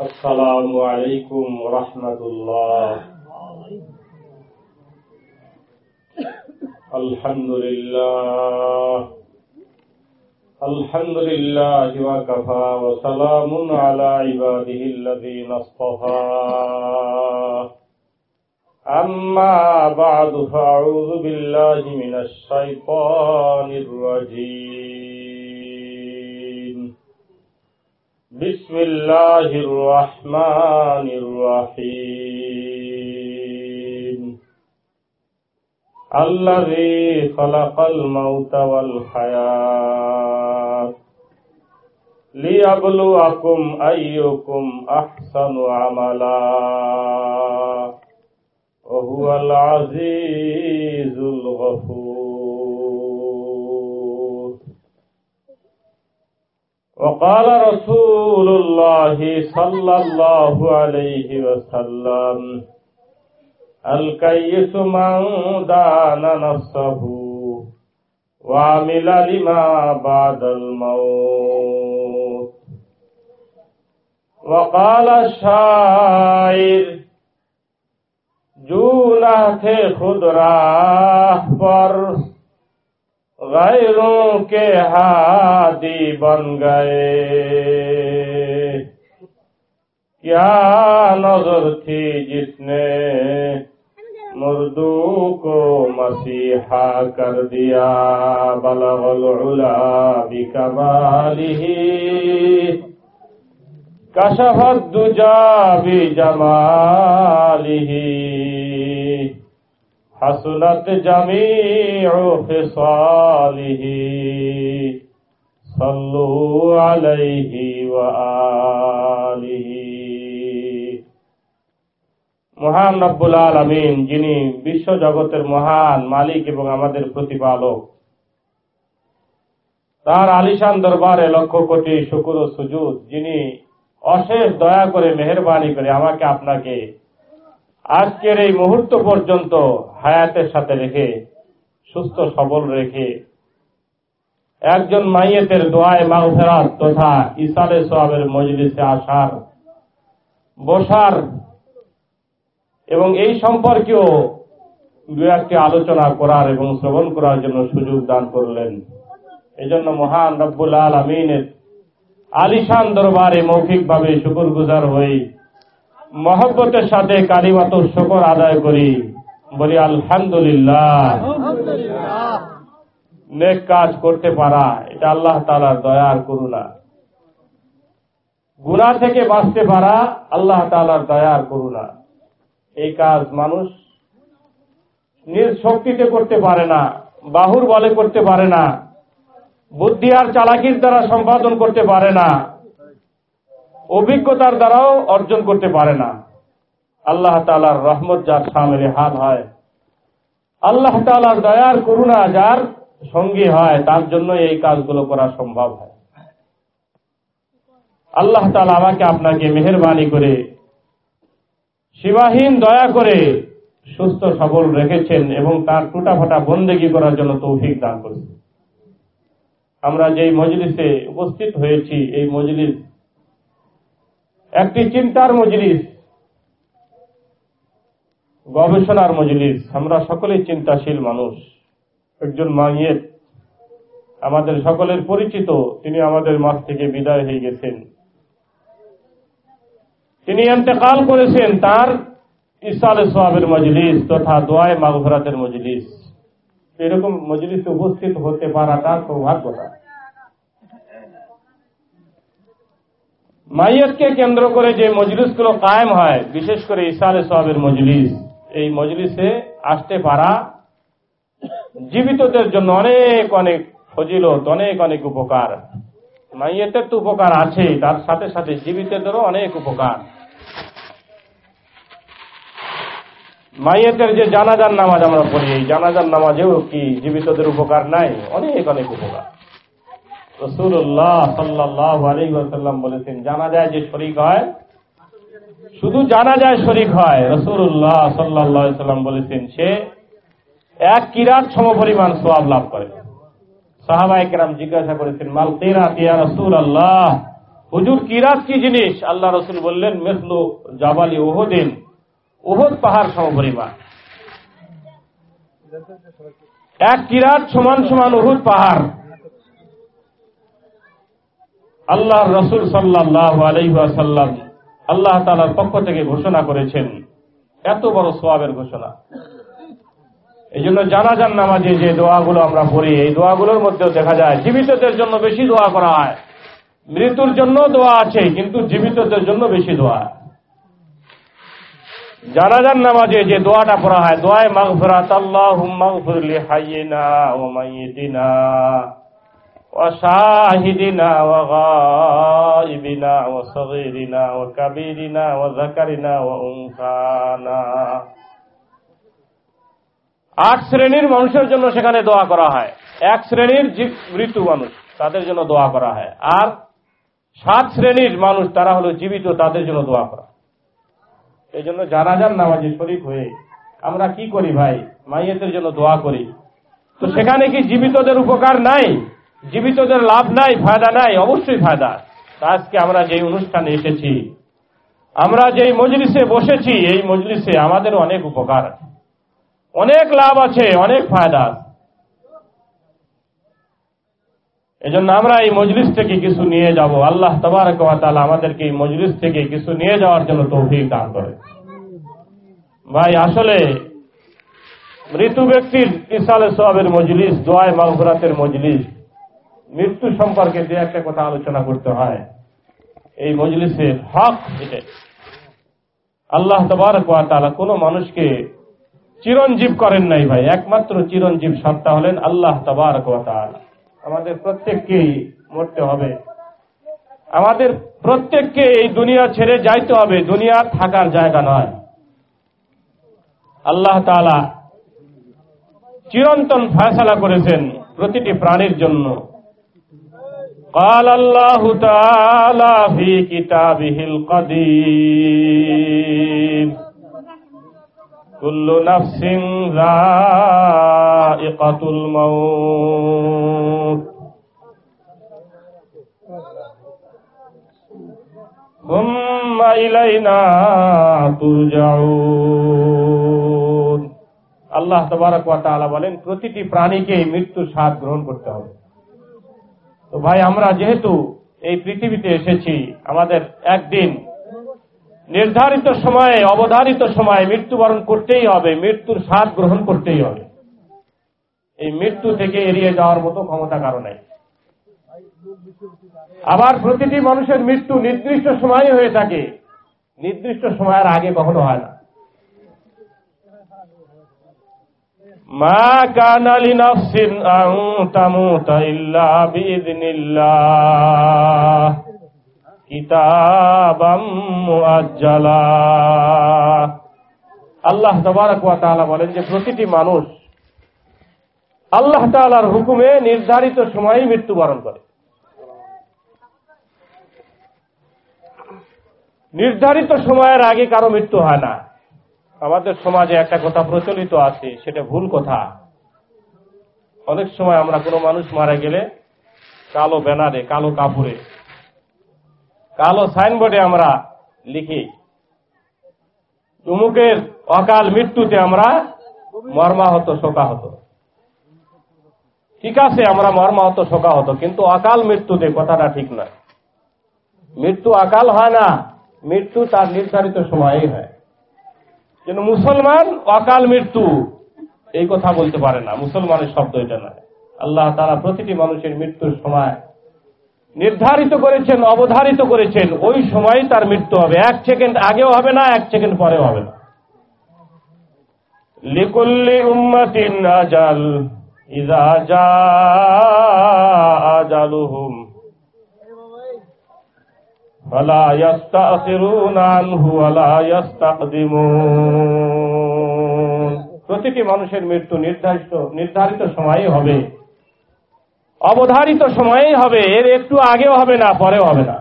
السلام عليكم ورحمة الله الحمد لله الحمد لله وكفى وسلام على عباده الذين اصطفى أما بعد فأعوذ بالله من الشيطان الرجيم بسم الله الرحمن الرحيم. الذي خلق الموت والحياة ليبلوكم أيكم أحسن عملا. وهو العزيز الغفور. وقال رسول الله صلى الله عليه وسلم الكيس من دان نفسه وعمل لما بعد الموت. وقال الشاعر جو نہ تھے خود راہ پر غیروں کے ہادی بن گئے۔ کیا نظر تھی جس نے مردو کو مسیحا کر دیا؟ بلغ العلا بکمالی کشفت دجا جمالی হাসনত جميع خصاله صلوا عليه আলিহি। মহান রব্বুল আলমিন, যিনি বিশ্ব জগতের মহান মালিক এবং আমাদের প্রতিপালক। তার আলিশান দরবারে লক্ষ কোটি শুকুর সুযোগ যিনি অশেষ দয়া করে মেহরবানি করে আমাকে আপনাকে আজকের এই মুহূর্ত পর্যন্ত হায়াতের সাথে রেখে, সুস্থ, সবল রেখে একজন মাইয়েতের দোয়ায় মাউফেরাত তথা ইসালে সোয়াবের মজলিসে আসার, বসার এবং এই সম্পর্কেও দু একটি আলোচনা করার এবং শ্রবণ করার জন্য সুযোগ দান করলেন। এজন্য মহান রব্বুল আল আমিনের আলিশান দরবারে মৌখিকভাবে শুকুর গুজার হই। মহব্বতের সাথে কালিমাত শকর আদায় করি। বলি আলহামদুলিল্লাহ। নেক কাজ করতে পারা এটা আল্লাহ তালার দয়ার করুণা। গুণা থেকে বাঁচতে পারা আল্লাহ তালার দয়ার করুণা। এই কাজ মানুষ নিজ শক্তিতে করতে পারে না বাহুর বলে করতে পারে না বুদ্ধি আর চালাকির দ্বারা সম্পাদন করতে পারে না। অভিজ্ঞতার দ্বারাও অর্জন করতে পারে না। আল্লাহ তালার রহমত যার সামনে হাত হয়। আল্লাহ তালার দয়ার করুণা যার সঙ্গী হয়, তার জন্য এই কাজগুলো করা সম্ভব হয়। আল্লাহ তালা আমাকে আপনাকে মেহরবানি করে, সীমাহীন দয়া করে সুস্থ, সবল রেখেছেন এবং তার টুটাফাটা বন্দেগী করার জন্য তৌফিক দান করেছেন। আমরা যেই মজলিসে উপস্থিত হয়েছি, এই মজলিস একটি চিন্তার মজলিস, গবেষণার মজলিস। আমরা সকলেই চিন্তাশীল মানুষ। একজন মাইয়ের, আমাদের সকলের পরিচিত, তিনি আমাদের মাঠ থেকে বিদায় হয়ে গেছেন। তিনি এতেকাল করেছেন তার ইসালে সোয়াবের মজলিস তথা দোয়ায় মাগভরাতের মজলিস। এরকম মজলিসে উপস্থিত হতে পারাটা সৌভাগ্যতা মাইয়াতকে কেন্দ্র করে যে মজলিসগুলো কায়েম হয়, বিশেষ করে ইসালে সোয়াবের মজলিস, এই মজলিসে আসতে পারা জীবিতদের জন্য অনেক অনেক ফজিলত, অনেক অনেক উপকার। মাইয়েতের তো উপকার আছে তার সাথে সাথে জীবিতদেরও অনেক উপকার। মাইয়েতের যে জানাজার নামাজ আমরা পড়ি, এই জানাজার নামাজেও কি জীবিতদের উপকার নাই? অনেক অনেক উপকার। রসুল্লাহ সাল্লাহ বলেছেন, জানা যায় যে শরিক হয়। শুধু জানা যায় শরিক হয় রসুল্লাহ সাল্লাহ সাল্লাম বলেছেন, সে এক কিরাত সমপরিমাণ সোয়াব লাভ করে। সাহাবাই কেরাম জিজ্ঞাসা করেছেন, মাল তেরা রসুল আল্লাহ হুজুর, কিরাত কি জিনিস? আল্লাহ রসুল বললেন, মেসলু জাবালি ওহদিন ওহদ পাহাড় সমপরিমাণ এক কিরাত সমান সমান উহুদ পাহাড়। আল্লাহ রসুল সাল্লাহ আলহাসাল্লাম আল্লাহ তালার পক্ষ থেকে ঘোষণা করেছেন, এত বড় সোয়াবের ঘোষণা। এই জন্য জানা জানাজান নামাজে যে দোয়াগুলো আমরা পড়ি, এই দোয়াগুলোর মধ্যেও দেখা যায়, জীবিতদের জন্য বেশি দোয়া করা হয়। মৃত্যুর জন্য দোয়া আছে, কিন্তু জীবিতদের জন্য বেশি দোয়া। জানাজান নামাজে যে দোয়াটা পড়া হয়, দোয়ায় মাগফিরাত, আল্লাহুম্মা গফির লি হাইয়িনা ওয়া মাইয়িতিনা। ওয়া কাবীরিনা ওয়া যাকারিনা ওয়া উনসানা আট শ্রেণির মানুষের জন্য সেখানে দোয়া করা হয়। এক শ্রেণির মৃত্যু মানুষ, তাদের জন্য দোয়া করা হয়। আর সাত শ্রেণির মানুষ, তারা হলো জীবিত, তাদের জন্য দোয়া করা। এই জন্য জানাজান নামাজে শরিক হয়ে আমরা কি করি ভাই? মাইয়েতের জন্য দোয়া করি। তো সেখানে কি জীবিতদের উপকার নাই? জীবিতদের লাভ নাই, ফায়দা নাই, অবশ্যই ফায়দা। আজকে আমরা যে অনুষ্ঠানে এসেছি, আমরা যেই মজলিসে বসেছি, এই মজলিসে আমাদের অনেক উপকার অনেক লাভ আছে, অনেক ফায়দা আছে। এজন্য আমরা এই মজলিস থেকে কিছু নিয়ে যাব। আল্লাহ তবারক ওয়া আমাদেরকে এই মজলিস থেকে কিছু নিয়ে যাওয়ার জন্য তৌফিক দান করে। ভাই, আসলে মৃত্যু ব্যক্তির ইসালে সবের মজলিস, দোয়ায় মাগফিরাতের মজলিস মৃত্যু সম্পর্কে যে একটা কথা আলোচনা করতে হয়, এই মজলিসের হক এটাই। আল্লাহ ওয়া কোন মানুষকে চিরঞ্জীব করেন নাই ভাই, একমাত্র চিরঞ্জীব সত্তা হলেন আল্লাহ তাআলা। আমাদের প্রত্যেককেই মরতে হবে। আমাদের প্রত্যেককে এই দুনিয়া ছেড়ে যাইতে হবে, দুনিয়া থাকার জায়গা নয়। আল্লাহ তাআলা চিরন্তন ফয়সালা করেছেন প্রতিটি প্রাণীর জন্য। قال الله تعالى في كتابه القديم كل نفس ذائقة الموت ثم إلينا ترجعون আল্লাহ তবারক ওয়া তাআলা বলেন প্রতিটি প্রাণীকে মৃত্যুর স্বাদ গ্রহণ করতে হবে তো ভাই, আমরা যেহেতু এই পৃথিবীতে এসেছি, আমাদের একদিন নির্ধারিত সময়ে, অবধারিত সময়ে মৃত্যুবরণ করতেই হবে, মৃত্যুর স্বাদ গ্রহণ করতেই হবে। এই মৃত্যু থেকে এড়িয়ে যাওয়ার মতো ক্ষমতা কারণে আবার প্রতিটি মানুষের মৃত্যু নির্দিষ্ট সময়ে হয়ে থাকে, নির্দিষ্ট সময়ের আগে কখনো হয় না। মা কানা লিনাফসিন আন তামুতা ইল্লা বিইذنিল্লাহ কিতাবাম মুআজ্জালা। আল্লাহ তাবারক ওয়া তাআলা বলেন যে প্রতিটি মানুষ আল্লাহ তাআলার হুকুমে নির্ধারিত সময়েই মৃত্যুবরণ করে। নির্ধারিত সময়ের আগে কারও মৃত্যু হয় না। আমাদের সমাজে একটা কথা প্রচলিত আছে, সেটা ভুল কথা। অনেক সময় আমরা কোনো মানুষ মারা গেলে কালো ব্যানারে, কালো কাপড়ে, কালো সাইনবোর্ডে আমরা লিখি উমুকের অকাল মৃত্যুতে আমরা মর্মাহত, শোকাহত। ঠিক আছে, আমরা মর্মাহত, শোকাহত, কিন্তু অকাল মৃত্যুতে কথাটা ঠিক নয়। মৃত্যু অকাল হয় না, মৃত্যু তার নির্ধারিত সময়েই হয়। কিন্তু মুসলমান অকাল মৃত্যু। এই কথা বলতে পারে না। মুসলমানের শব্দ এটা নয়। আল্লাহ তারা প্রতিটি মানুষের মৃত্যুর সময় নির্ধারিত করেছেন, অবধারিত করেছেন। ওই সময় তার মৃত্যু হবে। এক সেকেন্ড আগেও হবে না, এক সেকেন্ড পরেও হবে না। লিকুল্লি উম্মাতিন আজাল। ইজা আজালুহুম। فلا يستأخرون عنه ولا يستقدمون প্রতিটি মানুষের মৃত্যু নির্ধারিত নির্ধারিত সময়ে হবে অবধারিত সময়েই হবে এর একটু আগেও হবে না পরেও হবে না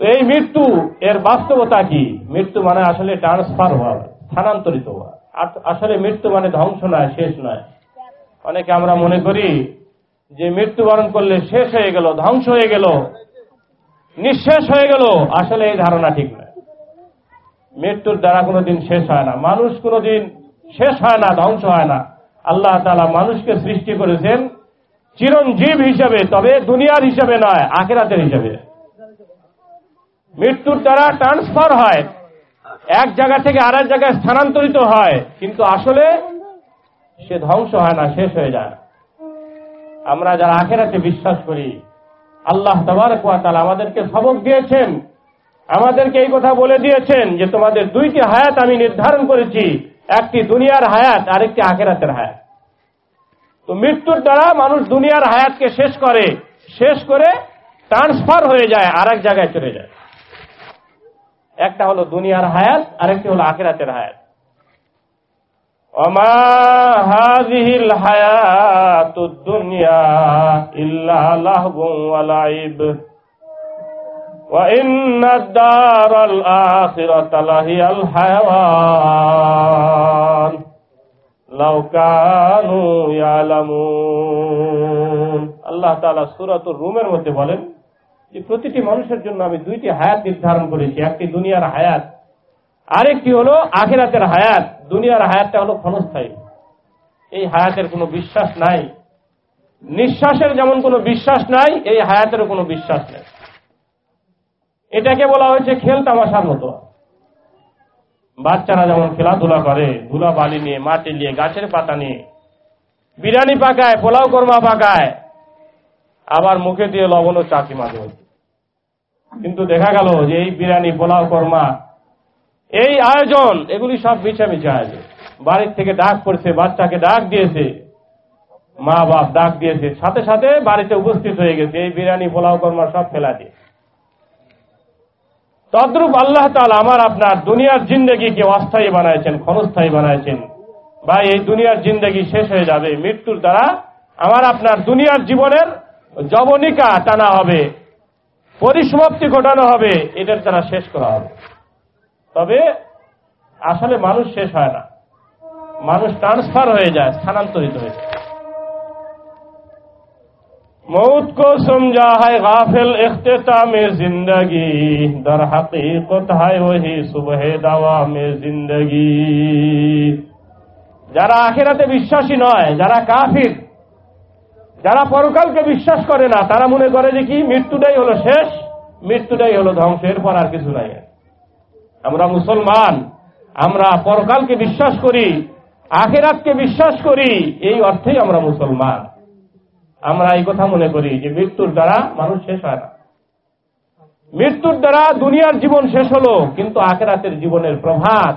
তো এই মৃত্যু এর বাস্তবতা কি মৃত্যু মানে আসলে ট্রান্সফার হওয়া স্থানান্তরিত হওয়া আর আসলে মৃত্যু মানে ধ্বংস নয় শেষ নয় অনেকে আমরা মনে করি যে মৃত্যুবরণ করলে শেষ হয়ে গেল ধ্বংস হয়ে গেল নিঃশেষ হয়ে গেল। আসলে এই ধারণা ঠিক নয়। মৃত্যুর দ্বারা কোনোদিন শেষ হয় না। মানুষ কোনোদিন শেষ হয় না, ধ্বংস হয় না। আল্লাহ তালা মানুষকে সৃষ্টি করেছেন চিরঞ্জীব হিসাবে, তবে দুনিয়ার হিসাবে নয়, আখেরাতের হিসাবে। মৃত্যুর দ্বারা ট্রান্সফার হয়। এক জায়গা থেকে আর এক জায়গায় স্থানান্তরিত হয়। কিন্তু আসলে সে ধ্বংস হয় না, শেষ হয়ে যায়। আমরা যারা আখেরাতে বিশ্বাস করি আল্লাহ তালা আমাদেরকে সবক দিয়েছেন। আমাদেরকে এই কথা বলে দিয়েছেন যে তোমাদের দুইটি হায়াত আমি নির্ধারণ করেছি। একটি দুনিয়ার হায়াত, আরেকটি আখেরাতের হায়াত। তো মৃত্যুর দ্বারা মানুষ দুনিয়ার হায়াতকে শেষ করে শেষ করে ট্রান্সফার হয়ে যায় আর এক জায়গায় চলে যায়। একটা হলো দুনিয়ার হায়াত, আরেকটি হলো আখেরাতের হায়াত। وما هذه الحياة الدنيا إلا لهو ولعب وإن الدار الآخرة لهي الحيوان لو كانوا يعلمون আল্লাহ তাআলা সূরাতুর রুমের মধ্যে বলেন যে প্রতিটি মানুষের জন্য আমি দুইটি হায়াত নির্ধারণ করেছি একটি দুনিয়ার হায়াত আরেকটি হলো আখেরাতের হায়াত, দুনিয়ার হায়াতটা হলো ক্ষণস্থায়ী। এই হায়াতের কোনো বিশ্বাস নাই। নিঃশ্বাসের যেমন কোনো বিশ্বাস নাই, এই হায়াতেরও কোনো বিশ্বাস নেই। এটাকে বলা হয়েছে খেল তামাশার মতো। বাচ্চারা যেমন খেলাধুলা করে ধুলা বালি নিয়ে, মাটি নিয়ে, গাছের পাতা নিয়ে, বিরিয়ানি পাকায়, পোলাও কর্মা পাকায়, আবার মুখে দিয়ে লবণ ও চাকি মাঝে। কিন্তু দেখা গেল যে এই বিরিয়ানি, পোলাও কর্মা এই আয়োজন, এগুলি সব মিছামিছি আয়োজন। বাড়ির থেকে ডাক পড়ছে, বাচ্চাকে ডাক দিয়েছে। মা বাপ ডাক দিয়েছে। সাথে সাথে বাড়িতে উপস্থিত হয়ে গেছে। এই বিরিয়ানি, পোলাও, কর্মা সব ফেলা দিয়ে। তদ্রূপ আল্লাহ তাল আমার আপনার দুনিয়ার জিন্দগিকে অস্থায়ী বানাইছেন, ক্ষণস্থায়ী বানাইছেন। বা এই দুনিয়ার জিন্দগি শেষ হয়ে যাবে। মৃত্যুর দ্বারা আমার আপনার দুনিয়ার জীবনের জবনিকা টানা হবে, পরিসমাপ্তি ঘটানো হবে। এদের দ্বারা শেষ করা হবে। তবে আসলে মানুষ শেষ হয় না। মানুষ ট্রান্সফার হয়ে যায়, স্থানান্তরিত হয়ে যায়। মৌত কো সমঝা হায় গাফিল ইখতা জিন্দগি, দর হকীকত হায় ওহি সুবহে দাওয়া মে জিন্দগি। যারা আখেরাতে বিশ্বাসী নয়, যারা কাফির, যারা পরকালকে বিশ্বাস করে না, তারা মনে করে যে কি, মৃত্যুটাই হলো শেষ, মৃত্যুটাই হলো ধ্বংসের পর আর কিছু নাই। আমরা মুসলমান, আমরা পরকালকে বিশ্বাস করি, আখেরাতকে বিশ্বাস করি, এই অর্থেই আমরা মুসলমান। আমরা এই কথা মনে করি যে মৃত্যুর দ্বারা মানুষ শেষ হয় না। মৃত্যুর দ্বারা দুনিয়ার জীবন শেষ হলো, কিন্তু আখেরাতের জীবনের প্রভাত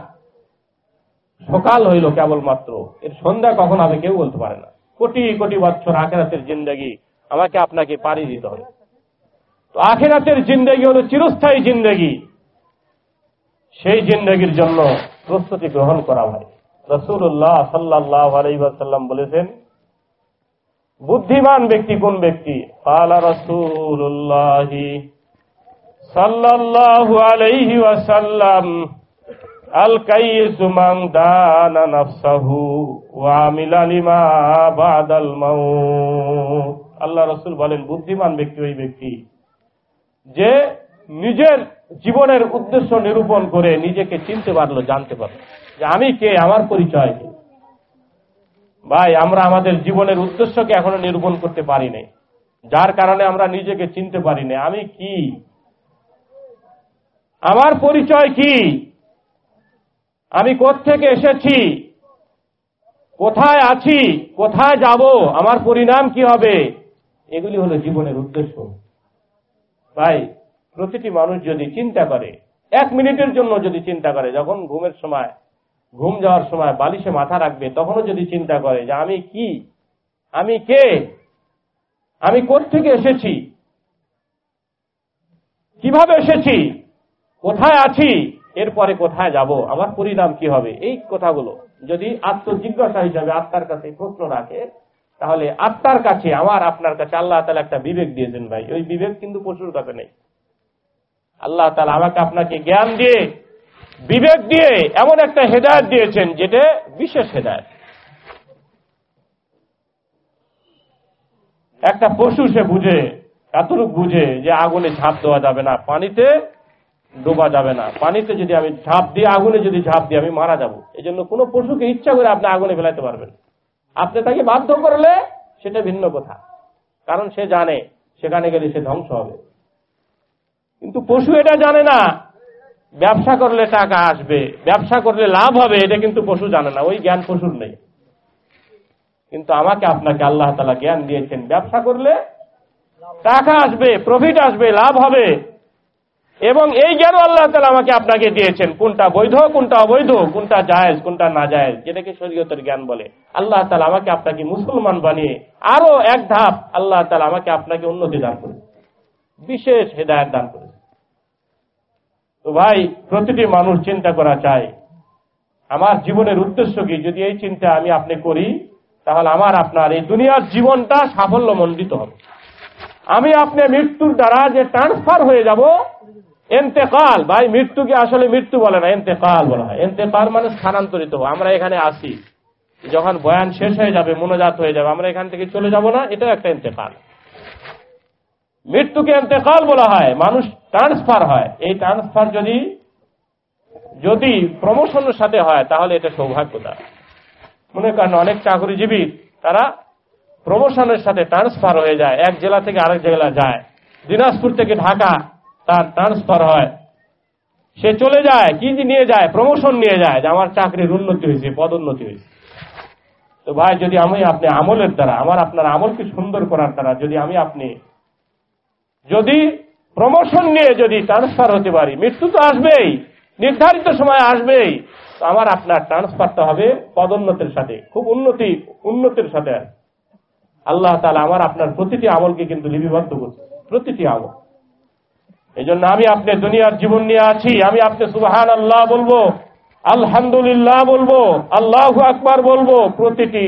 সকাল হইল কেবলমাত্র। এর সন্ধ্যা কখন হবে কেউ বলতে পারে না। কোটি কোটি বছর আখেরাতের জিন্দগি আমাকে আপনাকে পাড়ি দিতে হবে। তো আখেরাতের জিন্দগি হলো চিরস্থায়ী জিন্দগি। সেই জিন্দগির জন্য প্রস্তুতি গ্রহণ করা হয়। রসুল্লাহ সাল্লাহ আলাইসাল্লাম বলেছেন, বুদ্ধিমান ব্যক্তি কোন ব্যক্তি? কালা রসুল্লাহ সাল্লাল্লাহু আলাইহি ওয়াসাল্লাম আল কাইয়িসু মান দানা নাফসাহু ওয়া আমিলা লিমা বাদাল মাউত। আল্লাহ রাসূল বলেন, বুদ্ধিমান ব্যক্তি ওই ব্যক্তি যে নিজের জীবনের উদ্দেশ্য নিরূপণ করে নিজেকে চিনতে পারল, জানতে পারল। যে আমি কে, আমার পরিচয় কি? ভাই, আমরা আমাদের জীবনের উদ্দেশ্যকে এখনও নিরূপণ করতে পারি নাই। যার কারণে আমরা নিজেকে চিনতে পারি না আমি কি? আমার পরিচয় কি? আমি থেকে এসেছি? কোথায় আছি? কোথায় যাব? আমার পরিণাম কি হবে? এগুলি হলো জীবনের উদ্দেশ্য। ভাই প্রতিটি মানুষ যদি চিন্তা করে, এক মিনিটের জন্য যদি চিন্তা করে, যখন ঘুমের সময়, ঘুম যাওয়ার সময় বালিশে মাথা রাখবে, তখনও যদি চিন্তা করে যে আমি কি? আমি কে? আমি থেকে এসেছি? কীভাবে এসেছি? কোথায় আছি? এরপরে কোথায় যাব? আমার পরিণাম কি হবে? এই কথাগুলো যদি আত্মজিজ্ঞাসা হিসাবে আত্মার কাছে প্রশ্ন রাখে, তাহলে আত্মার কাছে, আমার আপনার কাছে আল্লাহ তালা একটা বিবেক দিয়েছেন ভাই। ওই বিবেক কিন্তু পশুর কাছে নেই। আল্লাহ তালা আমাকে আপনাকে জ্ঞান দিয়ে, বিবেক দিয়ে এমন একটা হেদায়ত দিয়েছেন যেটা বিশেষ হেদায়ত। একটা পশু সে বুঝে, এতটুকু বুঝে যে আগুনে ঝাঁপ দেওয়া যাবে না, পানিতে ডোবা যাবে না। পানিতে যদি আমি ঝাঁপ দিই আগুনে যদি ঝাঁপ দিই আমি মারা যাব এই জন্য কোনো পশুকে ইচ্ছা করে আপনি আগুনে ফেলাতে পারবেন। আপনি তাকে বাধ্য করলে সেটা ভিন্ন কথা। কারণ সে জানে, সেখানে গেলে সে ধ্বংস হবে। কিন্তু পশু এটা জানে না। ব্যবসা করলে টাকা আসবে, ব্যবসা করলে লাভ হবে, এটা কিন্তু পশু জানে না, ওই জ্ঞান পশুর নেই। কিন্তু আমাকে আপনাকে আল্লাহ তালা জ্ঞান দিয়েছেন, ব্যবসা করলে টাকা আসবে প্রফিট আসবে, লাভ হবে। এবং এই জ্ঞানও আল্লাহ তালা আমাকে আপনাকে দিয়েছেন, কোনটা বৈধ, কোনটা অবৈধ, কোনটা জায়েজ, কোনটা না জায়েজ, যেটাকে শরীয়তের জ্ঞান বলে। আল্লাহ তালা আমাকে আপনাকে মুসলমান বানিয়ে আরও এক ধাপ আল্লাহ তালা আমাকে আপনাকে উন্নতি দান করে বিশেষ হেদায়ত দান করে তো ভাই, প্রতিটি মানুষ চিন্তা করা চায় আমার জীবনের উদ্দেশ্য কি? যদি এই চিন্তা আমি আপনি করি, তাহলে আমার আপনার এই দুনিয়ার জীবনটা সাফল্য মণ্ডিত হবে। আমি আপনি মৃত্যুর দ্বারা যে ট্রান্সফার হয়ে যাব, এন্তেকাল, ভাই মৃত্যুকে আসলে মৃত্যু বলে না, এন্তেকাল বলা হয়। এন্তেকাল মানে স্থানান্তরিত আমরা এখানে আসি, যখন বয়ান শেষ হয়ে যাবে, মনোজাত হয়ে যাবে, আমরা এখান থেকে চলে যাব না এটা একটা এন্তেকাল। মৃত্যুকে এন্তেকাল বলা হয়, মানুষ ট্রান্সফার হয়। এই ট্রান্সফার যদি যদি প্রমোশনের সাথে হয়, তাহলে এটা সৌভাগ্যতা। মনে করেন অনেক চাকরিজীবী, তারা প্রমোশনের সাথে ট্রান্সফার হয়ে যায়। এক জেলা থেকে আরেক জেলা যায়। দিনাজপুর থেকে ঢাকা, তার ট্রান্সফার হয়। সে চলে যায়, কি নিয়ে যায় প্রমোশন নিয়ে যায়, যে আমার চাকরির উন্নতি হয়েছে, পদোন্নতি হয়েছে। তো ভাই, যদি আমি আপনি আমলের দ্বারা, আমার আপনার আমলকে সুন্দর করার দ্বারা, যদি আমি আপনি যদি প্রমোশন নিয়ে যদি ট্রান্সফার হতে পারি, মৃত্যু তো আসবেই, নির্ধারিত সময় আসবেই আমার আপনার ট্রান্সফারটা হবে পদোন্নতির সাথে, খুব উন্নতি, উন্নতির সাথে আল্লাহ তালা আমার আপনার প্রতিটি আমলকে কিন্তু লিপিবদ্ধ করছে, প্রতিটি আমল। এই জন্য আমি আপনি দুনিয়ার জীবন নিয়ে আছি, আমি আপনি সুবাহান আল্লাহ বলব, আলহামদুলিল্লাহ বলব, আল্লাহ আকবার বলব, প্রতিটি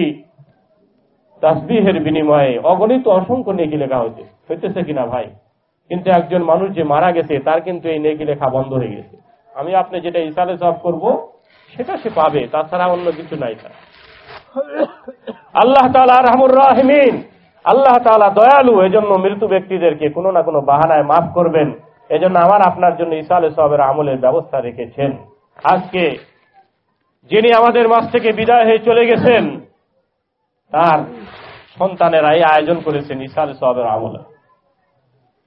তাসবিহের বিনিময়ে অগণিত অসংখ্য নেকি লেখা হয়েছে, হইতেছে কিনা ভাই? কিন্তু একজন মানুষ যে মারা গেছে, তার কিন্তু এই নেকি লেখা বন্ধ হয়ে গেছে। আমি আপনি যেটা ইসালে সব করব, সেটা সে পাবে, তাছাড়া অন্য কিছু নাই তার। আল্লাহ তালা রহমুর রাহমিন। আল্লাহ তালা দয়ালু, এজন্য মৃত্যু ব্যক্তিদেরকে কোনো না কোনো বাহানায় মাফ করবেন। এজন্য আমার আপনার জন্য ইসালে সবের আমলের ব্যবস্থা রেখেছেন। আজকে যিনি আমাদের মাছ থেকে বিদায় হয়ে চলে গেছেন, তার সন্তানেরা এই আয়োজন করেছেন ইসালে সবের আমল।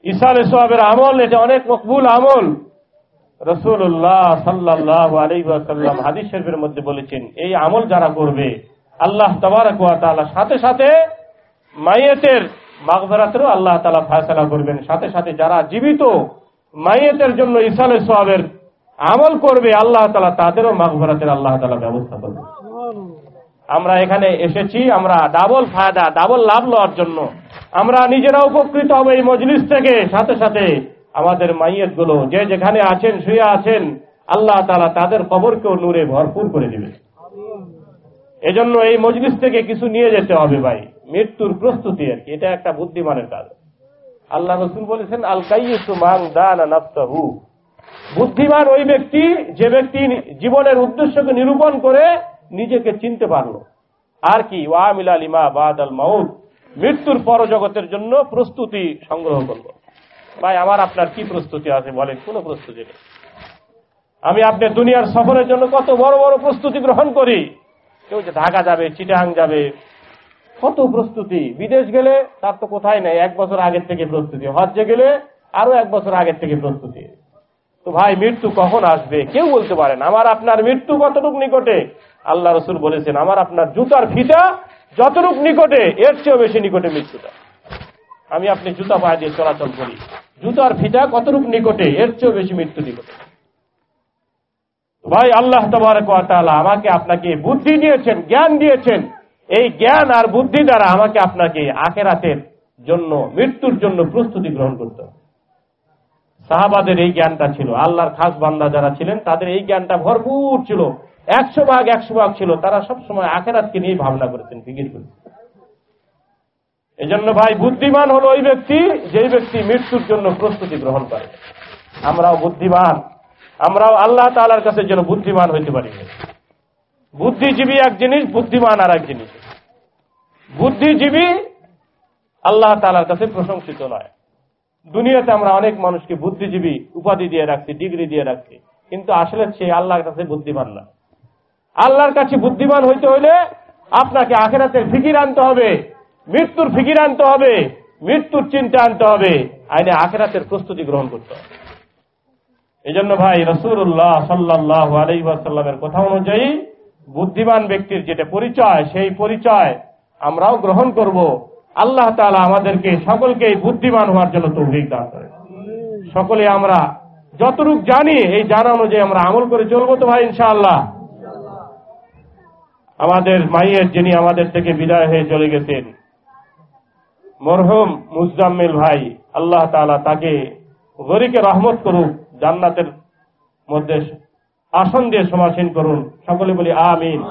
ইসালে সবের আমল, এটা অনেক মকবুল আমল। রসুল্লাহ সাল্লাহ আলাইসাল্লাম হাদিস শরীফের মধ্যে বলেছেন, এই আমল যারা করবে, আল্লাহ ওয়া সাথে সাথে মাইয়েতের মাগফিরাতেরও আল্লাহ তালা ফয়সালা করবেন। সাথে সাথে যারা জীবিত মাইয়েতের জন্য ইসালে সোয়াবের আমল করবে, আল্লাহ তালা তাদেরও মাগফিরাতের আল্লাহ তালা ব্যবস্থা করবে আমরা এখানে এসেছি, আমরা ডাবল ফায়দা, ডাবল লাভ লওয়ার জন্য। আমরা নিজেরা উপকৃত হব এই মজলিস থেকে। সাথে সাথে আমাদের মাইয়েতগুলো যে যেখানে আছেন, শুয়ে আছেন, আল্লাহ তাআলা তাদের কবরকেও নূরে ভরপুর করে দিবে। এজন্য এই মজলিস থেকে কিছু নিয়ে যেতে হবে ভাই। মৃত্যুর প্রস্তুতি আর কি, এটা একটা বুদ্ধিমানের কাজ। আল্লাহ রসুল বলেছেন আল কাইয়ুসু মান দানা বুদ্ধিমান ওই ব্যক্তি, যে ব্যক্তি জীবনের উদ্দেশ্যকে নিরূপণ করে নিজেকে চিনতে পারল। আর কি, ওয়া ওয়ামিলা লিমা বাদ আল মাউদ মৃত্যুর পরজগতের জন্য প্রস্তুতি সংগ্রহ করল ভাই, আমার আপনার কি প্রস্তুতি আছে বলেন? কোনো প্রস্তুতি নেই। আমি আপনি দুনিয়ার সফরের জন্য কত বড় বড় প্রস্তুতি গ্রহণ করি। কেউ যে ঢাকা যাবে, চিটাং যাবে, কত প্রস্তুতি। বিদেশ গেলে তার তো কোথায় নেই? এক বছর আগের থেকে প্রস্তুতি। হজ্জে গেলে আরও এক বছর আগের থেকে প্রস্তুতি। তো ভাই, মৃত্যু কখন আসবে? কেউ বলতে পারেন আমার আপনার মৃত্যু কতটুক নিকটে? আল্লাহ রসুল বলেছেন, আমার আপনার জুতার ফিতা যতটুক নিকটে, এর চেয়েও বেশি নিকটে মৃত্যুটা। আমি আপনি জুতা পায়ে দিয়ে চলাচল করি। জুতার ফিতা কতটুক নিকটে, এর চেয়েও বেশি মৃত্যু নিকটে। ভাই, আল্লাহ তবারক আমাকে আপনাকে বুদ্ধি দিয়েছেন, জ্ঞান দিয়েছেন। এই জ্ঞান আর বুদ্ধি দ্বারা আমাকে আপনাকে আখেরাতের জন্য, মৃত্যুর জন্য প্রস্তুতি গ্রহণ করতে হবে। সাহাবাদের এই জ্ঞানটা ছিল। আল্লাহর খাস বান্দা যারা ছিলেন, তাদের এই জ্ঞানটা ভরপুর ছিল। একশো ভাগ একশো ভাগ ছিল, তারা সব সময় আখেরাতকে নিয়ে ভাবনা করেছেন, ফিকির করেছেন। এজন্য ভাই, বুদ্ধিমান হলো ওই ব্যক্তি, যেই ব্যক্তি মৃত্যুর জন্য প্রস্তুতি গ্রহণ করে। আমরাও বুদ্ধিমান। আমরাও আল্লাহ তালার কাছে যেন বুদ্ধিমান হইতে পারি। বুদ্ধিজীবী এক জিনিস, বুদ্ধিমান আর এক জিনিস। বুদ্ধিজীবী আল্লাহ তালার কাছে প্রশংসিত নয়। দুনিয়াতে আমরা অনেক মানুষকে বুদ্ধিজীবী উপাধি দিয়ে রাখছি, ডিগ্রি দিয়ে রাখছি, কিন্তু আসলে সে আল্লাহর কাছে বুদ্ধিমান না। আল্লাহর কাছে বুদ্ধিমান হইতে হইলে আপনাকে আখেরাতের ফিকির আনতে হবে, মৃত্যুর ফিকির আনতে হবে, মৃত্যুর চিন্তা আনতে হবে, আইনে আখেরাতের প্রস্তুতি গ্রহণ করতে হবে। এই জন্য ভাই রসুল্লাহ সাল্লাহ আলাইসাল্লামের কথা অনুযায়ী বুদ্ধিমান ব্যক্তির যেটা পরিচয়, সেই পরিচয় আমরাও গ্রহণ করব। আল্লাহ তালা আমাদেরকে সকলকেই বুদ্ধিমান হওয়ার জন্য তৌফিক দান করে। সকলে আমরা যতটুক জানি, এই জানা অনুযায়ী আমরা আমল করে চলবো তো ভাই, ইনশাআল্লাহ। আমাদের মাইয়ের যিনি আমাদের থেকে বিদায় হয়ে চলে গেছেন মরহুম মুজাম্মিল ভাই আল্লাহ তাআলা তাকে গরিকে রহমত করুক জান্নাতের মধ্যে আসন দিয়ে সমাসীন করুন। সকলে বলি আমিন।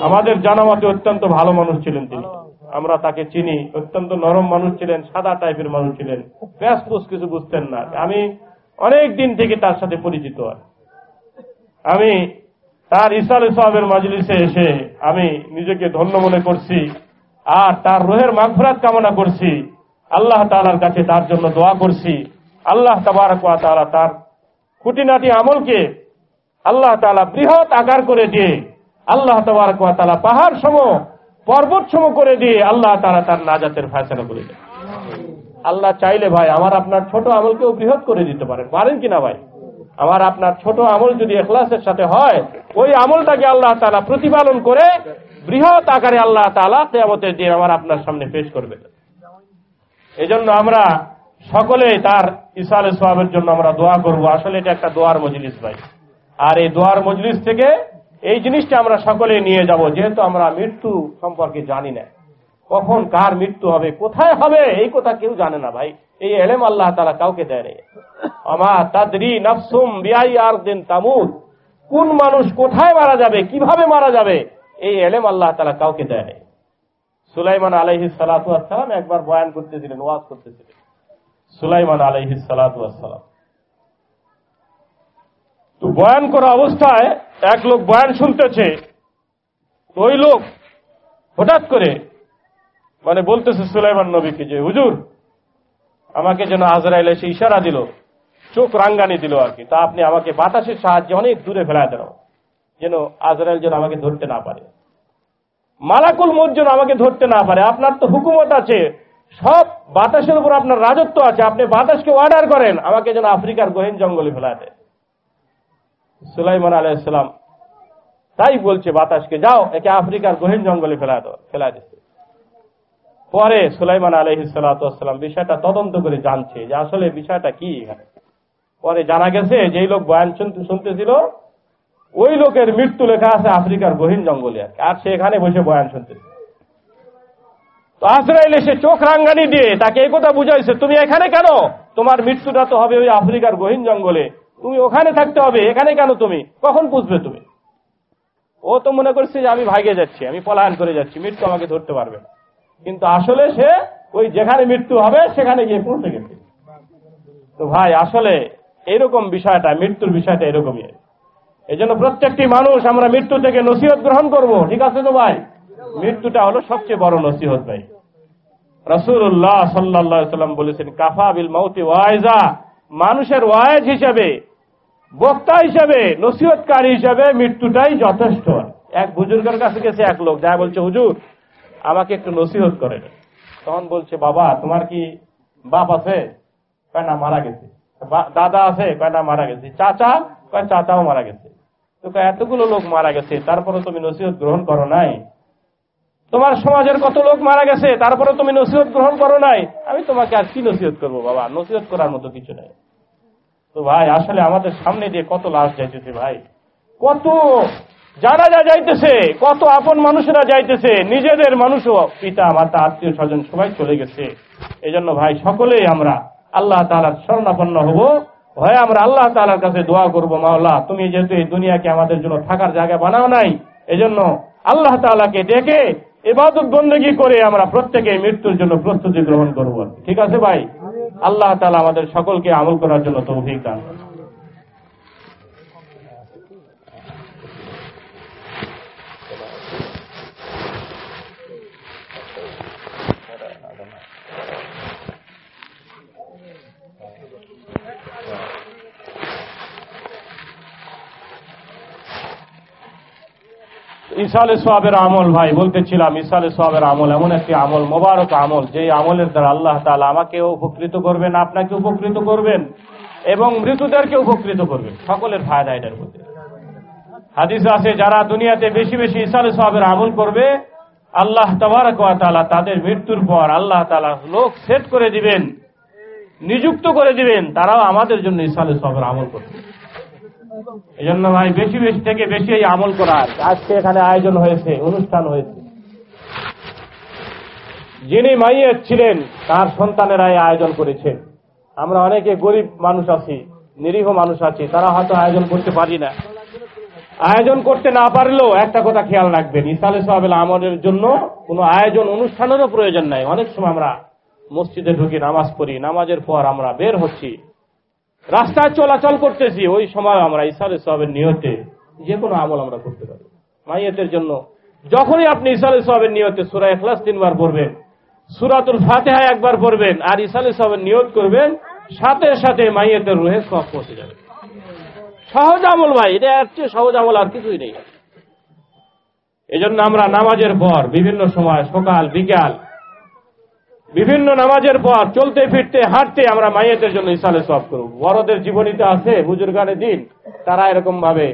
আমাদের জানামতে অত্যন্ত ভালো মানুষ ছিলেন তিনি। আমরা তাকে চিনি অত্যন্ত নরম মানুষ ছিলেন সাদা টাইপের মানুষ ছিলেন। ব্যস্ত কিছু বুঝতেন না। আমি অনেক দিন থেকে তার সাথে পরিচিত। আমি তার ইসাল সাহেবের মাজলিসে এসে আমি নিজেকে ধন্য মনে করছি আর তার রোহের মাগফরাত কামনা করছি। আল্লাহ তালার কাছে তার জন্য দোয়া করছি। আল্লাহ তাবারকুয়া তালা তার খুঁটিনাটি আমলকে আল্লাহ তালা বৃহৎ আকার করে দিয়ে, আল্লাহ তাবারকুয়া তালা পাহাড় সম, পর্বত সম করে দিয়ে আল্লাহ তালা তার নাজাতের ফয়সলা করে দেয় আল্লাহ চাইলে ভাই, আমার আপনার ছোট আমলকেও বৃহৎ করে দিতে পারেন। পারেন কিনা ভাই? আমার আপনার ছোট আমল যদি এখলাসের সাথে হয়, ওই আমলটাকে আল্লাহ তালা প্রতিপালন করে বৃহৎ আকারে আল্লাহ তালা কেয়ামতের দিন আমার আপনার সামনে পেশ করবে। এজন্য আমরা সকলে তার ইসালে সোয়াবের জন্য আমরা দোয়া করব। আসলে এটা একটা দোয়ার মজলিস ভাই। আর এই দোয়ার মজলিস থেকে এই জিনিসটা আমরা সকলে নিয়ে যাব, যেহেতু আমরা মৃত্যু সম্পর্কে জানি না। কখন কার মৃত্যু হবে? কোথায় হবে? এই কথা কেউ জানে না ভাই। এই এলেম আল্লাহ তালা কাউকে দেয় নেই। আমা নাফসুম আর দিন তামুদ। কোন মানুষ কোথায় মারা যাবে? কীভাবে মারা যাবে? এই এলেম আল্লাহ তালা কাউকে দেয় নেই। সুলাইমান আলাইহি সালাম একবার বয়ান করতেছিলেন, ওয়াজ করতেছিলেন। সুলাইমান আলাইহি সালাম তো বয়ান করা অবস্থায় এক লোক বয়ান শুনতেছে। ওই লোক হঠাৎ করে মানে বলতেছে সুলাইমান নবীকে যে, হুজুর, আমাকে যেন আজরাইল এসে ইশারা দিল, চোখ রাঙ্গানি দিল আর কি। তা আপনি আমাকে বাতাসের সাহায্যে অনেক দূরে ফেলা দেন যেন আজরাইল যেন আমাকে ধরতে না পারে। মালাকুল মোট যেন আমাকে ধরতে না পারে। আপনার তো হুকুমত আছে, সব বাতাসের উপর আপনার রাজত্ব আছে। আপনি বাতাসকে অর্ডার করেন, আমাকে যেন আফ্রিকার গহীন জঙ্গলে ফেলা দেয়। সুলাইমান আলাইসালাম তাই বলছে বাতাসকে, যাও, একে আফ্রিকার গহীন জঙ্গলে ফেলা দাও ফেলা দিচ্ছে। পরে সুলাইমান আলহিসাল্লাম বিষয়টা তদন্ত করে জানছে যে আসলে বিষয়টা কি এখানে। পরে জানা গেছে যেই লোক বয়ান শুনতেছিল, ওই লোকের মৃত্যু লেখা আছে আফ্রিকার গহীন জঙ্গলে আর সে এখানে বসে বয়ান শুনতেছে। তো আজরাইল সে চোখ রাঙ্গানি দিয়ে তাকে এই কথা বুঝাইছে, তুমি এখানে কেন? তোমার মৃত্যুটা তো হবে ওই আফ্রিকার গহীন জঙ্গলে। তুমি ওখানে থাকতে হবে, এখানে কেন তুমি? কখন বুঝবে তুমি? ও তো মনে করছে যে আমি ভাগে যাচ্ছি, আমি পলায়ন করে যাচ্ছি, মৃত্যু আমাকে ধরতে পারবে না। কিন্তু আসলে সে ওই যেখানে মৃত্যু হবে, সেখানে গিয়ে পৌঁছে গেছে। তো ভাই, আসলে এরকম বিষয়টা, মৃত্যুর বিষয়টা এরকমই। এই জন্য প্রত্যেকটি মানুষ আমরা মৃত্যু থেকে নসিহত গ্রহণ করব, ঠিক আছে তো ভাই? মৃত্যুটা হলো সবচেয়ে বড় নসিহত ভাই। রসুল্লাহ সাল্লাম বলেছেন, কাফা বিল মাউতি ওয়াইজা মানুষের ওয়াইজ হিসাবে, বক্তা হিসাবে, নসিহতকারী হিসাবে মৃত্যুটাই যথেষ্ট। এক বুজুর্গের কাছে গেছে এক লোক যা বলছে, হুজুর আমাকে একটু নসিহত করে তখন বলছে, বাবা, তোমার কি বাপ আছে? কয়, না, মারা গেছে। দাদা আছে? কয়, না, মারা গেছে। চাচা? কয়, চাচাও মারা গেছে। তো এতগুলো লোক মারা গেছে তারপরে তুমি নসিহত গ্রহণ করো নাই? তোমার সমাজের কত লোক মারা গেছে তারপরে তুমি নসিহত গ্রহণ করো নাই? আমি তোমাকে আর কি নসিহত করব, বাবা? নসিহত করার মতো কিছু নাই। তো ভাই, আসলে আমাদের সামনে দিয়ে কত লাশ যাইতেছে ভাই? কত? যারা যা যাইতেছে, কত আপন মানুষেরা যাইতেছে, নিজেদের মানুষও পিতা, মাতা, আত্মীয় স্বজন সবাই চলে গেছে। এই জন্য ভাই, সকলেই আমরা আল্লাহ তালার স্মরণাপন্ন হব। হয় আমরা আল্লাহ তালার কাছে দোয়া করব, মাওলা, তুমি যেহেতু এই দুনিয়াকে আমাদের জন্য থাকার জায়গা বানাও নাই, এজন্য আল্লাহ তালাকে ডেকে এবাদত বন্দী করে আমরা প্রত্যেকে মৃত্যুর জন্য প্রস্তুতি গ্রহণ করব। ঠিক আছে ভাই? আল্লাহ তালা আমাদের সকলকে আমল করার জন্য তৌফিক দান ইসালে সোয়াবের আমল, ভাই, বলতেছিলাম ইসালে সোয়াবের আমল এমন একটি আমল, মোবারক আমল যে আমলের দ্বারা আল্লাহ তাআলা আমাকে উপকৃত করবেন আপনাকে উপকৃত করবেন, এবং মৃতদেরকে উপকৃত করবেন। সকলের ফায়দা এটার মধ্যে। হাদিস আছে, যারা দুনিয়াতে বেশি বেশি ইসালে সোয়াবের আমল করবে, আল্লাহ ওয়া তাদের মৃত্যুর পর আল্লাহ তালা লোক সেট করে দিবেন, নিযুক্ত করে দিবেন, তারাও আমাদের জন্য ইসালে সোয়াবের আমল করবে। এই জন্য ভাই বেশি বেশি থেকে বেশি এই আমল করার আজকে এখানে আয়োজন হয়েছে, অনুষ্ঠান হয়েছে। যিনি মাইয়ের ছিলেন, তার সন্তানেরা এই আয়োজন করেছেন আমরা অনেকে গরিব মানুষ আছি, নিরীহ মানুষ আছি, তারা হয়তো আয়োজন করতে পারি না। আয়োজন করতে না পারলেও একটা কথা খেয়াল রাখবেন, ইসালে সাহাবেল আমলের জন্য কোনো আয়োজন অনুষ্ঠানেরও প্রয়োজন নাই। অনেক সময় আমরা মসজিদে ঢুকি, নামাজ পড়ি, নামাজের পর আমরা বের হচ্ছি। রাস্তায় চলাচল করতেছি, ওই সময় আমরা ইসালে সাহেবের নিয়তে যে কোনো আমল আমরা করতে পারি। মাইয়েতের জন্য যখনই আপনি ইসালে সাহেবের নিয়তে সুরা এখলাস তিনবার পড়বেন, সুরাতুল ফাতেহা একবার পড়বেন, আর ইসালে সাহেবের নিয়ত করবেন, সাথে সাথে মাইয়েতের রুহে সব পৌঁছে যাবে। সহজ আমল ভাই, এটা চেয়ে সহজ আমল আর কিছুই নেই। এজন্য আমরা নামাজের পর বিভিন্ন সময় সকাল, বিকাল বিভিন্ন নামাজের পর চলতে ফিরতে, হাঁটতে আমরা মাইয়েতের জন্য ইসালে সব করব। বড়দের জীবনীতে আছে বুজুর্গানের দিন, তারা এরকম ভাবে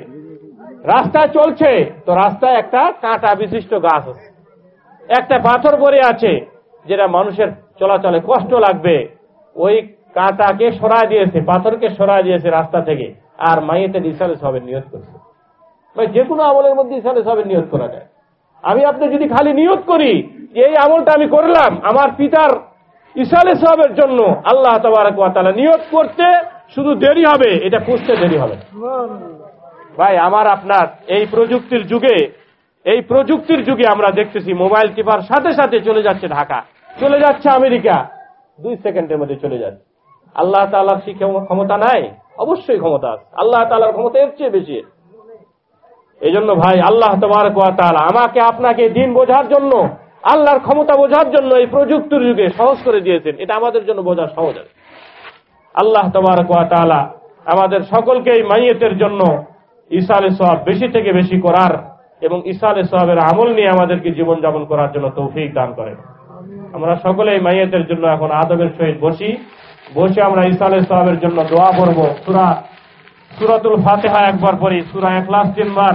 রাস্তায় চলছে, তো রাস্তায় একটা কাঁটা বিশিষ্ট গাছ আছে। একটা পাথর পরে আছে, যেটা মানুষের চলাচলে কষ্ট লাগবে। ওই কাঁটাকে সরাই দিয়েছে, পাথরকে সরাই দিয়েছে রাস্তা থেকে, আর মাইয়েতের ইসালে সবের নিয়োগ করছে। যে কোনো আমলের মধ্যে ইসালে সবের নিয়োগ করা যায়। আমি আপনি যদি খালি নিয়োগ করি এই আমলটা আমি করলাম আমার পিতার ইসালে সবের জন্য আল্লাহ তালা নিয়োগ করতে শুধু দেরি হবে, এটা খুঁজতে দেরি হবে। ভাই, আমার আপনার এই প্রযুক্তির যুগে, এই প্রযুক্তির যুগে আমরা দেখতেছি মোবাইল টিপার সাথে সাথে চলে যাচ্ছে ঢাকা, চলে যাচ্ছে আমেরিকা, দুই সেকেন্ডের মধ্যে চলে যাচ্ছে। আল্লাহ তালার কি ক্ষমতা নাই? অবশ্যই ক্ষমতা আছে। আল্লাহ তালার ক্ষমতা এর চেয়ে বেশি। এই জন্য ভাই, আল্লাহ তাআলা আমাকে আপনাকে দিন বোঝার জন্য আল্লাহর ক্ষমতা বোঝার জন্য এই প্রযুক্তির যুগে সহজ করে দিয়েছেন। এটা আমাদের জন্য বোঝা সহজ আছে আল্লাহ তবারক তাআলা আমাদের সকলকে এই মাইয়েতের জন্য ইসালে সব বেশি থেকে বেশি করার এবং ইসালে সবের আমল নিয়ে আমাদেরকে জীবনযাপন করার জন্য তৌফিক দান করেন। আমরা সকলে এই মাইয়েতের জন্য এখন আদবের সহিত বসি। বসে আমরা ইসালে সাহেবের জন্য দোয়া করব। সুরা সুরাতুল ফাতেহা একবার পড়ি। সুরা এখলাস তিনবার।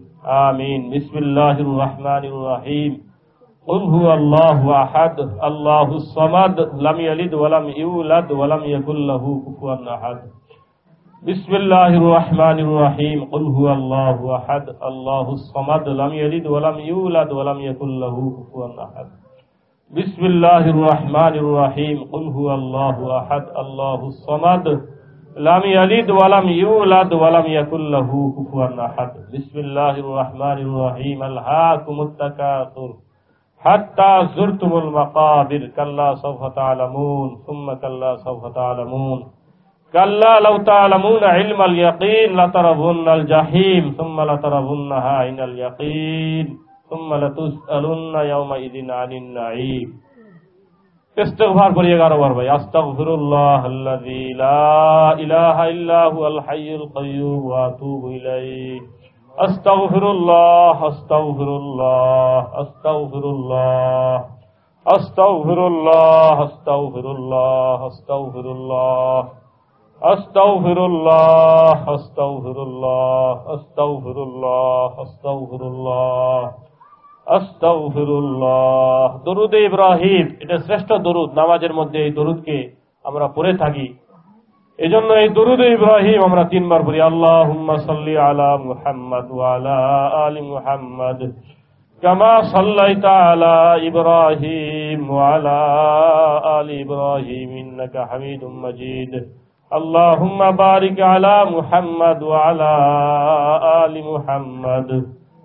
آمین. بسم اللہ الرحمن الرحیم. قل هو اللہ احد. اللہ الصمد. لم یلد ولم یولد ولم یکن له کفوا احد. بسم اللہ الرحمن الرحیم. قل هو اللہ احد. اللہ الصمد. لم یلد ولم یولد ولم یکن له کفوا احد. بسم اللہ الرحمن الرحیم. قل هو اللہ احد. اللہ الصمد. لم يلد ولم يولد ولم يكن له كفوا أحد. بسم الله الرحمن الرحيم. ألهاكم التكاثر. حتى زرتم المقابر. كلا سوف تعلمون. ثم كلا سوف تعلمون. كلا لو تعلمون علم اليقين لترون الجحيم. ثم لترونها عين اليقين. ثم لتسألن يومئذ عن النعيم. استغفار کریے گا روار بھائی۔ استغفر اللہ الذی لا الہ الا هو الحی القیوم واتوب الیہ۔ استغفر اللہ استغفر اللہ استغفر اللہ استغفر اللہ استغفر اللہ استغفر اللہ استغفر اللہ استغفر اللہ استغفر اللہ استغفر اللہ আস্তাগফিরুল্লাহ দরুদ ইব্রাহিম এটা শ্রেষ্ঠ দরুদ নামাজের মধ্যে এই দরুদকে আমরা পড়ে থাকি এজন্য এই দরুদ ইব্রাহিম আমরা তিনবার পড়ি আল্লাহুম্মা সাল্লি আলা মুহাম্মদ ওয়া আলা আলি মুহাম্মদ কামা সাল্লাইতা আলা ইব্রাহিম ওয়া আলা আলি ইব্রাহিম ইন্নাকা হামিদুম মাজিদ اللهم بارك على محمد وعلى آل محمد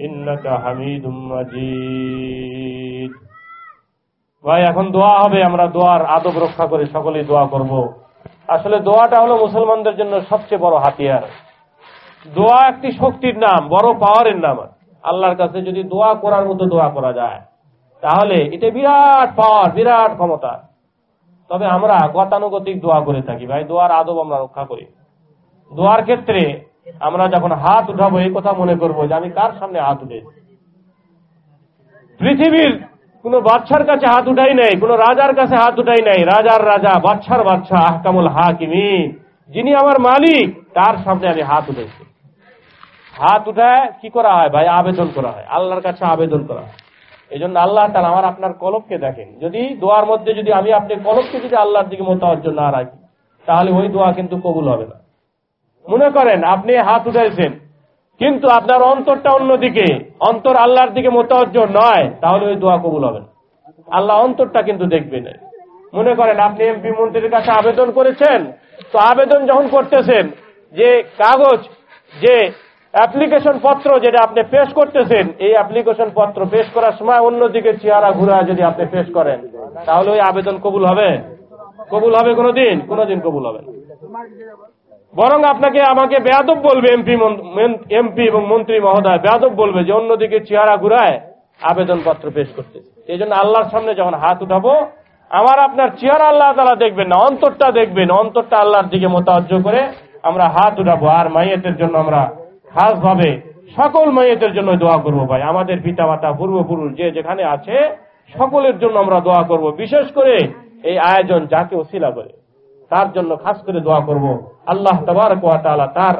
ইন্নাকা হামিদুম মাজিদ। ভাই, এখন দোয়া হবে, আমরা দোয়ার আদব রক্ষা করে সকলেই দোয়া করব। আসলে দোয়াটা হলো মুসলমানদের জন্য সবচেয়ে বড় হাতিয়ার। দোয়া একটি শক্তির নাম, বড় পাওয়ারের নাম। আল্লাহর কাছে যদি দোয়া করার মতো দোয়া করা যায়, তাহলে এটা বিরাট পাওয়ার, বিরাট ক্ষমতা। তবে আমরা গতানুগতিক দোয়া করে থাকি। ভাই, দোয়ার আদব আমরা রক্ষা করি। দোয়ার ক্ষেত্রে আমরা যখন হাত উঠাবো, এই কথা মনে করব যে আমি কার সামনে হাত উঠেছি? পৃথিবীর কোন বাচ্চার কাছে হাত উঠাই নাই, কোন রাজার কাছে হাত উঠাই নাই। রাজার রাজা, বাচ্চার বাচ্চা, আহকামুল হাকিমি যিনি আমার মালিক, তার সামনে আমি হাত উঠেছি। হাত উঠায় কি করা হয় ভাই? আবেদন করা হয়। আল্লাহর কাছে আবেদন করা হয়। এই জন্য আল্লাহ তালা আমার আপনার কলবকে দেখেন। যদি দোয়ার মধ্যে যদি আমি আপনি কলবকে যদি আল্লাহর দিকে মোতাবজ্জ না রাখি, তাহলে ওই দোয়া কিন্তু কবুল হবে না। মনে করেন, আপনি হাত উঠাইছেন। কিন্তু আপনার অন্তরটা অন্যদিকে, অন্তর আল্লাহর দিকে মোতাবজ্জ নয়, তাহলে ওই দোয়া কবুল হবে আল্লাহ অন্তরটা কিন্তু দেখবেন মনে করেন, আপনি এমপি মন্ত্রীর কাছে আবেদন করেছেন, তো আবেদন যখন করতেছেন, যে কাগজ, যে অ্যাপ্লিকেশন পত্র যেটা আপনি পেশ করতেছেন, এই অ্যাপ্লিকেশন পত্র পেশ করার সময় অন্যদিকে চেহারা ঘুরা যদি আপনি পেশ করেন, তাহলে ওই আবেদন কবুল হবে? কবুল হবে কোনোদিন? কোনোদিন কবুল হবে না। বরং আপনাকে আমাকে বেয়াদব বলবে এমপি এমপি এবং মন্ত্রী মহোদয়, বেয়াদব বলবে যে অন্যদিকে চেহারা ঘুরায় আবেদন পত্র পেশ করতে এই জন্য আল্লাহর সামনে যখন হাত উঠাবো, আমার আপনার চেহারা আল্লাহ তালা দেখবেন না, অন্তরটা দেখবেন, অন্তরটা আল্লাহর দিকে মোতাবজ্জ করে আমরা হাত উঠাবো। আর মাইয়েতের জন্য আমরা খাস ভাবে সকল মাইয়েতের জন্য দোয়া করব ভাই। আমাদের পিতা মাতা পূর্বপুরুষ যে যেখানে আছে, সকলের জন্য আমরা দোয়া করব। বিশেষ করে এই আয়োজন যাকে ওসিলা করে তার জন্য খাস করে দোয়া করব। আল্লাহ তালা তার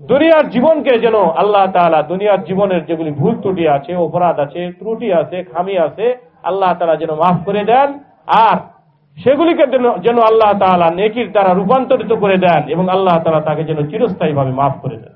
দুনিয়ার জীবনকে যেন আল্লাহ তালা দুনিয়ার জীবনের যেগুলি ভুল ত্রুটি আছে, অপরাধ আছে, ত্রুটি আছে, খামি আছে, আল্লাহ তালা যেন মাফ করে দেন আর সেগুলিকে যেন আল্লাহ তালা নেকির দ্বারা রূপান্তরিত করে দেন এবং আল্লাহ তালা তাকে যেন চিরস্থায়ী ভাবে মাফ করে দেন।